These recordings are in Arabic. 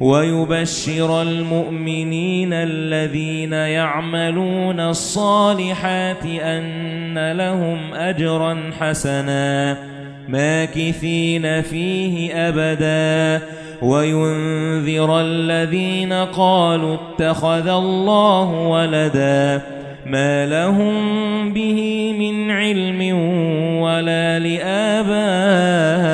وَيُبَشِّرَ الْمُؤْمِنِينَ الَّذِينَ يَعْمَلُونَ الصَّالِحَاتِ أَنَّ لَهُمْ أَجْرًا حَسَنًا مَاكِثِينَ فِيهِ أَبَدًا. وَيُنذِرَ الَّذِينَ قَالُوا اتَّخَذَ اللَّهُ وَلَدًا مَا لَهُم بِهِ مِنْ عِلْمٍ وَلَا لِآبَائِهِمْ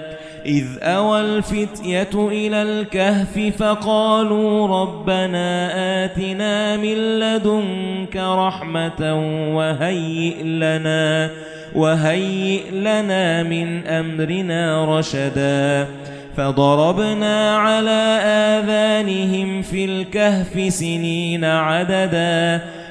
إِذْ أَوَى الْفِتْيَةُ إِلَى الْكَهْفِ فَقَالُوا رَبَّنَا آتِنَا مِن لَّدُنكَ رَحْمَةً وَهَيِّئْ لَنَا وَهَيِّئْ لَنَا مِنْ أَمْرِنَا رَشَدًا. فَضَرَبْنَا عَلَى آذَانِهِمْ فِي الْكَهْفِ سِنِينَ عَدَدًا.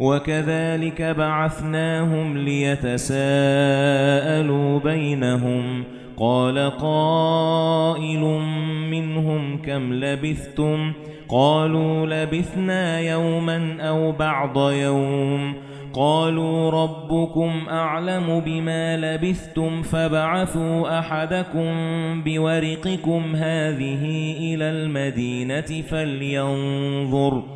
وَكَذَلِكَ بَعَثْنَاهُمْ لِيَتَسَاءَلُوا بَيْنَهُمْ. قَالَ قَائِلٌ مِنْهُمْ كَمْ لَبِثْتُمْ؟ قَالُوا لَبِثْنَا يَوْمًا أَوْ بَعْضَ يَوْمٍ. قَالُوا رَبُّكُمْ أَعْلَمُ بِمَا لَبِثْتُمْ فَابْعَثُوا أَحَدَكُمْ بِوَرِقِكُمْ هَذِهِ إِلَى الْمَدِينَةِ فَلْيَنظُرْ.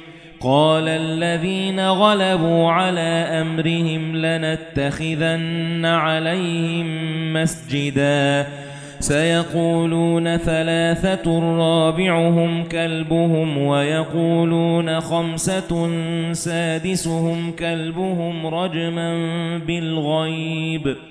قَالَ الَّذِينَ غَلَبُوا عَلَى أَمْرِهِمْ لَنَتَّخِذَنَّ عَلَيْهِمْ مَسْجِدًا. سَيَقُولُونَ ثَلَاثَةٌ رَابِعُهُمْ كَلْبُهُمْ وَيَقُولُونَ خَمْسَةٌ سَادِسُهُمْ كَلْبُهُمْ رَجْمًا بِالْغَيْبِ.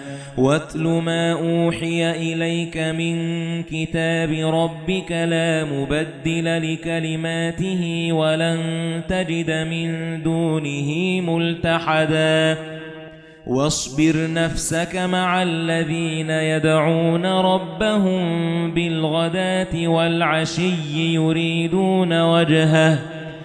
وَاتْلُ مَا أُوحِيَ إِلَيْكَ مِنْ كِتَابِ رَبِّكَ لَا مُبَدِّلَ لِكَلِمَاتِهِ وَلَن تَجِدَ مِن دُونِهِ مُلْتَحَدًا. وَاصْبِرْ نَفْسَكَ مَعَ الَّذِينَ يَدْعُونَ رَبَّهُم بِالْغَدَاةِ وَالْعَشِيِّ يُرِيدُونَ وَجْهَهُ.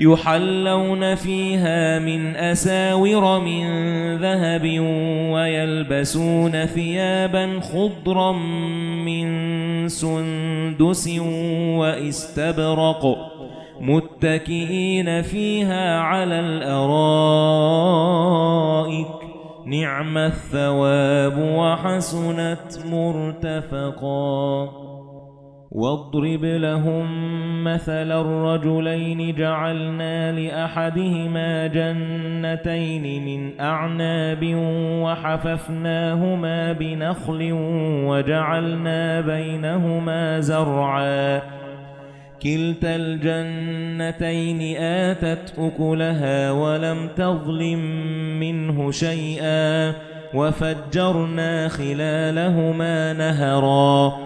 يُحَلَّوْنَ فِيهَا مِنْ أَسَاوِرَ مِنْ ذَهَبٍ وَيَلْبَسُونَ ثِيَابًا خُضْرًا مِنْ سُنْدُسٍ وَإِسْتَبْرَقٍ مُتَّكِئِينَ فِيهَا عَلَى الْأَرَائِكِ. نِعْمَ الثَّوَابُ وَحَسُنَتْ مُرْتَفَقًا. وَاضْرِبْ لَهُم مَّثَلَ الرَّجُلَيْنِ جَعَلْنَا لِأَحَدِهِمَا جَنَّتَيْنِ مِنْ أَعْنَابٍ وَحَفَفْنَاهُمَا بِنَخْلٍ وَجَعَلْنَا بَيْنَهُمَا زَرْعًا. كِلْتَا الْجَنَّتَيْنِ آتَتْ أُكُلَهَا وَلَمْ تَظْلِم مِّنْهُ شَيْئًا وَفَجَّرْنَا خِلَالَهُمَا نَهَرًا.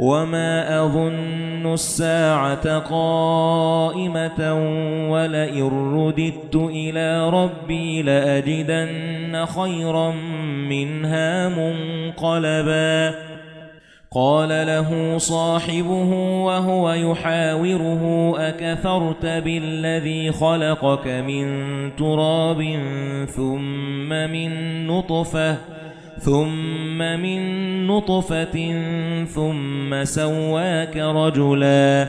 وَمَا أَظُنُّ السَّاعَةَ قَائِمَةً وَلَئِن رُّدِدتُّ إِلَى رَبِّي لَأَجِدَنَّ خَيْرًا مِنْهَا مُنقَلَبًا قَالَ لَهُ صَاحِبُهُ وَهُوَ يُحَاوِرُهُ أَكَفَرْتَ بِالَّذِي خَلَقَكَ مِن تُرَابٍ ثُمَّ مِن نُّطْفَةٍ ثُمَّ مِن نُّطْفَةٍ ثُمَّ سَوَّاكَ رَجُلًا.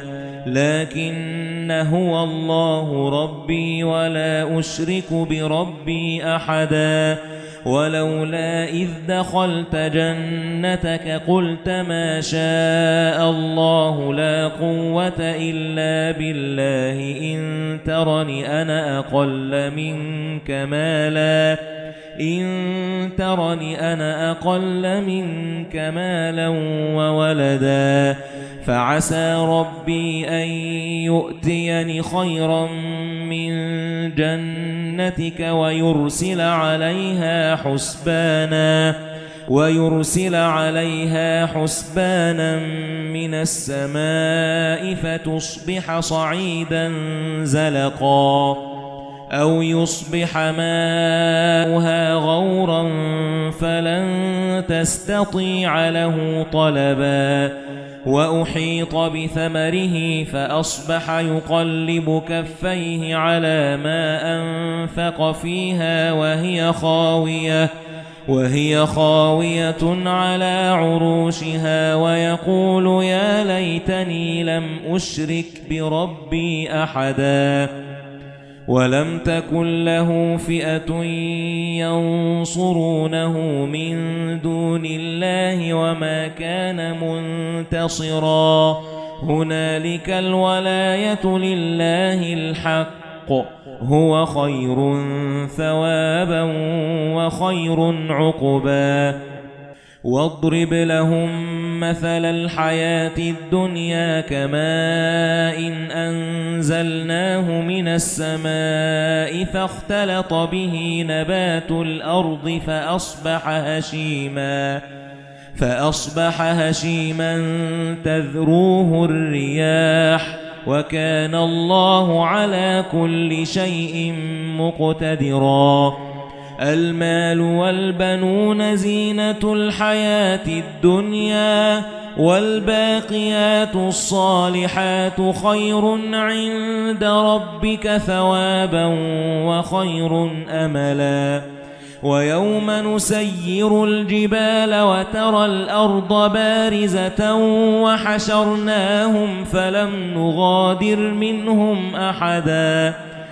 لَكِنَّ هُوَ اللَّهُ رَبِّي وَلَا أُشْرِكُ بِرَبِّي أَحَدًا. وَلَوْلَا إِذْ دَخَلْتَ جَنَّتَكَ قُلْتَ مَا شَاءَ اللَّهُ لَا قُوَّةَ إِلَّا بِاللَّهِ. إِن تَرَنِ أَنَا أَقَلَّ مِنكَ مَالًا. إِن تَرَنِ أَنَا أَقَلَّ مِنكَ مَالًا وَوَلَدًا فَعَسَى رَبِّي أَن يُؤْتِيَنِ خَيْرًا مِنْ جَنَّتِكَ وَيُرْسِلَ عَلَيْهَا حُسْبَانًا وَيُرْسِلَ عَلَيْهَا حُسْبَانًا مِنَ السَّمَاءِ فَتُصْبِحَ صَعِيدًا زَلَقًا أَوْ يُصْبِحَ مَاؤُهَا غَوْرًا فَلَن تَسْتَطِيعَ لَهُ طَلَبًا. وَأُحِيطَ بِثَمَرِهِ فَأَصْبَحَ يُقَلِّبُ كَفَّيْهِ عَلَى مَا أَنفَقَ فِيهَا وَهِيَ خَاوِيَةٌ. وَهِيَ خَاوِيَةٌ عَلَى عُرُوشِهَا وَيَقُولُ يَا لَيْتَنِي لَمْ أُشْرِكْ بِرَبِّي أَحَدًا. وَلَمْ تَكُنْ لَهُ فِئَةٌ يَنصُرُونَهُ مِنْ دُونِ اللَّهِ وَمَا كَانَ مُنْتَصِرًا. هُنَالِكَ الْوَلَايَةُ لِلَّهِ الْحَقِّ. هُوَ خَيْرٌ ثَوَابًا وَخَيْرٌ عُقْبًا. وَاضْرِبْ لَهُم مَّثَلَ الْحَيَاةِ الدُّنْيَا كَمَاءٍ أَنزَلْنَاهُ مِنَ السَّمَاءِ فَاخْتَلَطَ بِهِ نَبَاتُ الْأَرْضِ فَأَصْبَحَ هَشِيمًا فَأَصْبَحَ هَشِيمًا تَذْرُوهُ الرِّيَاحُ وَكَانَ اللَّهُ عَلَى كُلِّ شَيْءٍ مُقْتَدِرًا الْمَالُ وَالْبَنُونَ زِينَةُ الْحَيَاةِ الدُّنْيَا وَالْبَاقِيَاتُ الصَّالِحَاتُ خَيْرٌ عِندَ رَبِّكَ ثَوَابًا وَخَيْرٌ أَمَلًا. وَيَوْمَ نُسَيِّرُ الْجِبَالَ وَتَرَى الْأَرْضَ بَارِزَةً وَحَشَرْنَاهُمْ فَلَمْ نُغَادِرْ مِنْهُمْ أَحَدًا.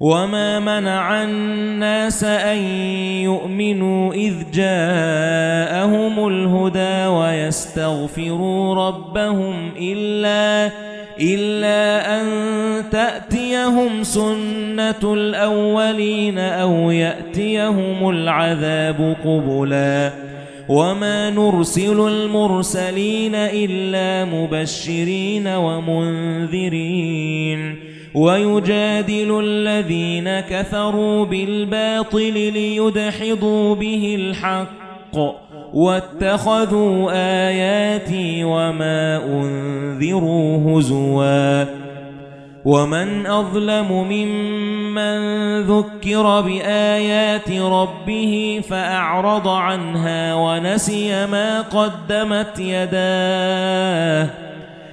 وَمَا مَنَعَ النَّاسَ أَن يُؤْمِنُوا إِذْ جَاءَهُمُ الْهُدَى وَيَسْتَغْفِرُوا رَبَّهُمْ إِلَّا إِلَّا أَن تَأْتِيَهُمْ سُنَّةُ الْأَوَّلِينَ أَوْ يَأْتِيَهُمُ الْعَذَابُ قُبُلًا. وَمَا نُرْسِلُ الْمُرْسَلِينَ إِلَّا مُبَشِّرِينَ وَمُنذِرِينَ. وَيُجَادِلُ الَّذِينَ كَفَرُوا بِالْبَاطِلِ لِيُدْحِضُوا بِهِ الْحَقَّ وَاتَّخَذُوا آيَاتِي وَمَا أُنذِرُوا هُزُوًا وَمَنْ أَظْلَمُ مِمَّنْ ذُكِّرَ بِآيَاتِ رَبِّهِ فَأَعْرَضَ عَنْهَا وَنَسِيَ مَا قَدَّمَتْ يَدَاهُ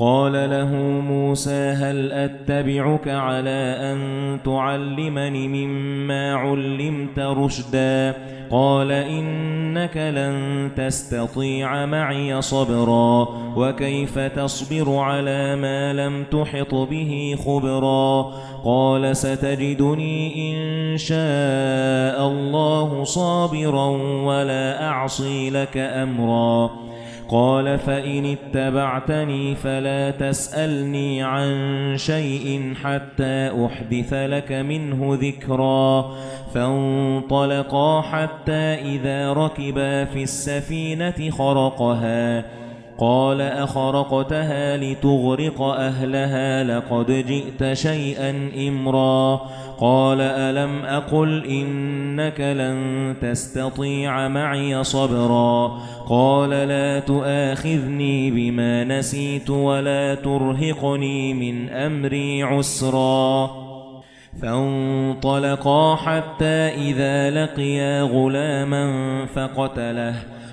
قَالَ لَهُ مُوسَى هَلْ أَتَّبِعُكَ عَلَى أَن تُعَلِّمَنِ مِمَّا عُلِّمْتَ رُشْدًا؟ قَالَ إِنَّكَ لَن تَسْتَطِيعَ مَعِيَ صَبْرًا وَكَيْفَ تَصْبِرُ عَلَى مَا لَمْ تُحِطْ بِهِ خُبْرًا؟ قَالَ سَتَجِدُنِي إِن شَاءَ اللَّهُ صَابِرًا وَلَا أَعْصِي لَكَ أَمْرًا. قَالَ فَإِنِ اتَّبَعْتَنِي فَلَا تَسْأَلْنِي عَن شَيْءٍ حَتَّى أُحْدِثَ لَكَ مِنْهُ ذِكْرًا. فَانطَلَقَا حَتَّى إِذَا رَكِبَا فِي السَّفِينَةِ خَرَقَهَا. قَالَ أَخَرَقْتَهَا لِتُغْرِقَ أَهْلَهَا لَقَدْ جِئْتَ شَيْئًا إِمْرًا قَالَ أَلَمْ أَقُلْ إِنَّكَ لَن تَسْتَطِيعَ مَعِيَ صَبْرًا قَالَ لَا تُؤَاخِذْنِي بِمَا نَسِيتُ وَلَا تُرْهِقْنِي مِنْ أَمْرِي عُسْرًا فَانطَلَقَا حَتَّى إِذَا لَقِيَا غُلَامًا فَقَتَلَهُ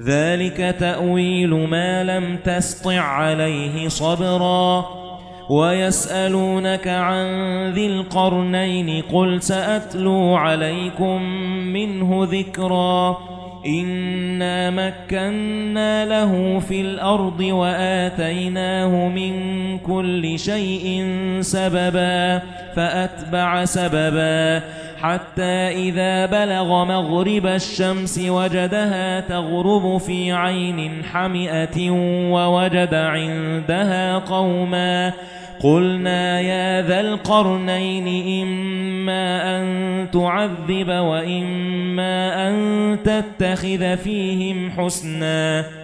ذَلِكَ تَأْوِيلُ مَا لَمْ تَسْطِع عَلَيْهِ صَبْرًا. وَيَسْأَلُونَكَ عَن ذِي الْقَرْنَيْنِ قُلْ سَأَتْلُو عَلَيْكُمْ مِنْهُ ذِكْرًا. إِنَّا مَكَّنَّا لَهُ فِي الْأَرْضِ وَآتَيْنَاهُ مِنْ كُلِّ شَيْءٍ سَبَبًا فَأَتْبَعَ سَبَبًا. حَتَّى إِذَا بَلَغَ مَغْرِبَ الشَّمْسِ وَجَدَهَا تَغْرُبُ فِي عَيْنٍ حَمِئَةٍ وَوَجَدَ عِندَهَا قَوْمًا قُلْنَا يَا ذَا الْقَرْنَيْنِ إِمَّا أَن تُعَذِّبَ وَإِمَّا أَن تَتَّخِذَ فِيهِمْ حُسْنًا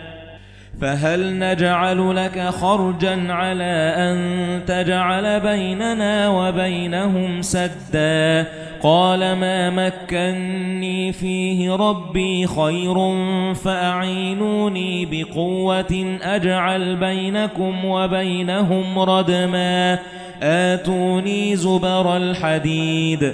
فهل نجعل لك خرجا على أن تجعل بيننا وبينهم سدا؟ قال ما مكنني فيه ربي خير فأعينوني بقوة أجعل بينكم وبينهم ردما. آتوني زبر الحديد.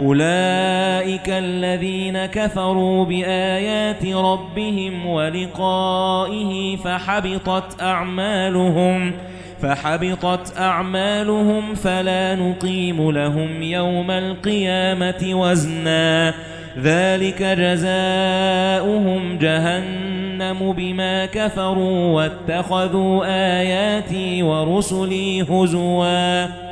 أُولَئِكَ الَّذِينَ كَفَرُوا بِآيَاتِ رَبِّهِمْ وَلِقَائِهِ فَحَبِطَتْ أَعْمَالُهُمْ فَحَبِطَتْ أَعْمَالُهُمْ فَلَا نُقِيمُ لَهُمْ يَوْمَ الْقِيَامَةِ وَزْنًا. ذَلِكَ جَزَاؤُهُمْ جَهَنَّمُ بِمَا كَفَرُوا وَاتَّخَذُوا آيَاتِي وَرُسُلِي هُزُوًا.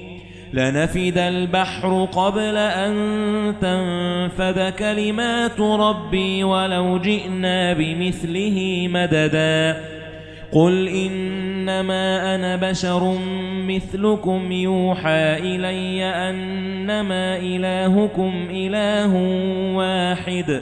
لنفد البحر قبل أن تنفد كلمات ربي ولو جئنا بمثله مددا. قل إنما أنا بشر مثلكم يوحى إلي أنما إلهكم إله واحد.